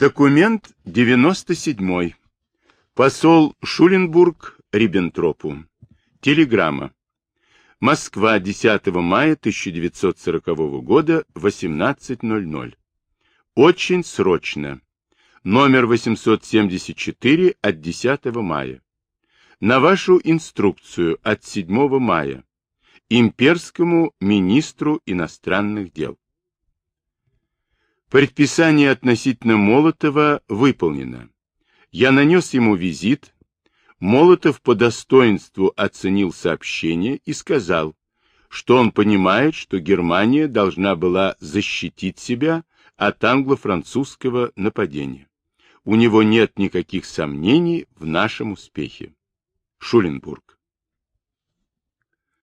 Документ 97. Посол Шуленбург Риббентропу. Телеграмма. Москва, 10 мая 1940 года, 18.00. Очень срочно. Номер 874 от 10 мая. На вашу инструкцию от 7 мая. Имперскому министру иностранных дел. Предписание относительно Молотова выполнено. Я нанес ему визит. Молотов по достоинству оценил сообщение и сказал, что он понимает, что Германия должна была защитить себя от англо-французского нападения. У него нет никаких сомнений в нашем успехе. Шуленбург.